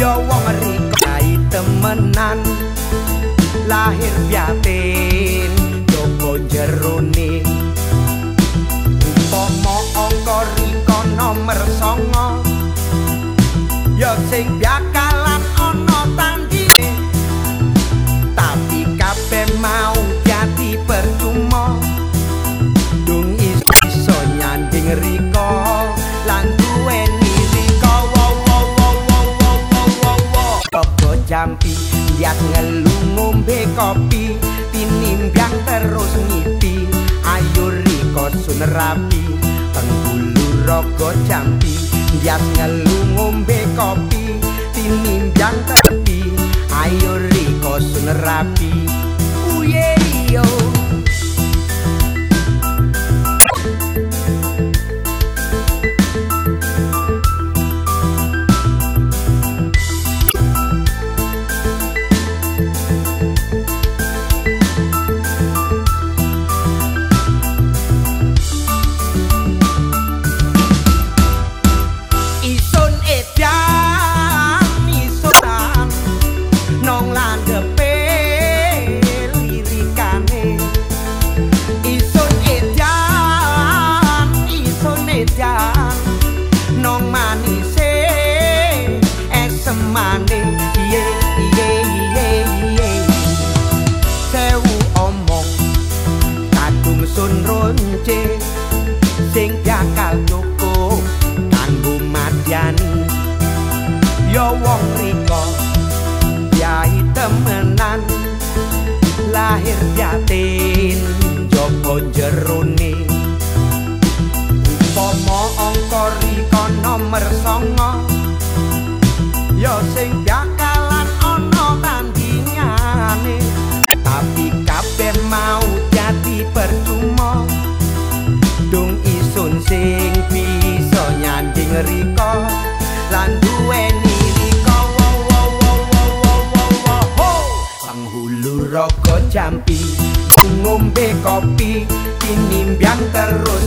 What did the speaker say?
ya wong riko temenan. Lahir biatin coba jerone upama angka riko nomor 9 ya sing biak jampi liat ngelu ngombe kopi tinimbang terus ngipi. Ayo riko sun rapi penghulu rogo jampi liat ngelu ngombe kopi tinimbang tepi. Ayo riko sun rapi. Uye yo sing bakal cukup kanggo madyani yo wong riko yai temenan. Lahir yatin jopo jerone umpama angka riko nomor songo yo sing bakalan ana tandingane tapi kabeh mau jadi percuma riko lan duweni riko wo wo wo wo wo wo wo ho penghulu roko jampi ngombe kopi tinimbang terus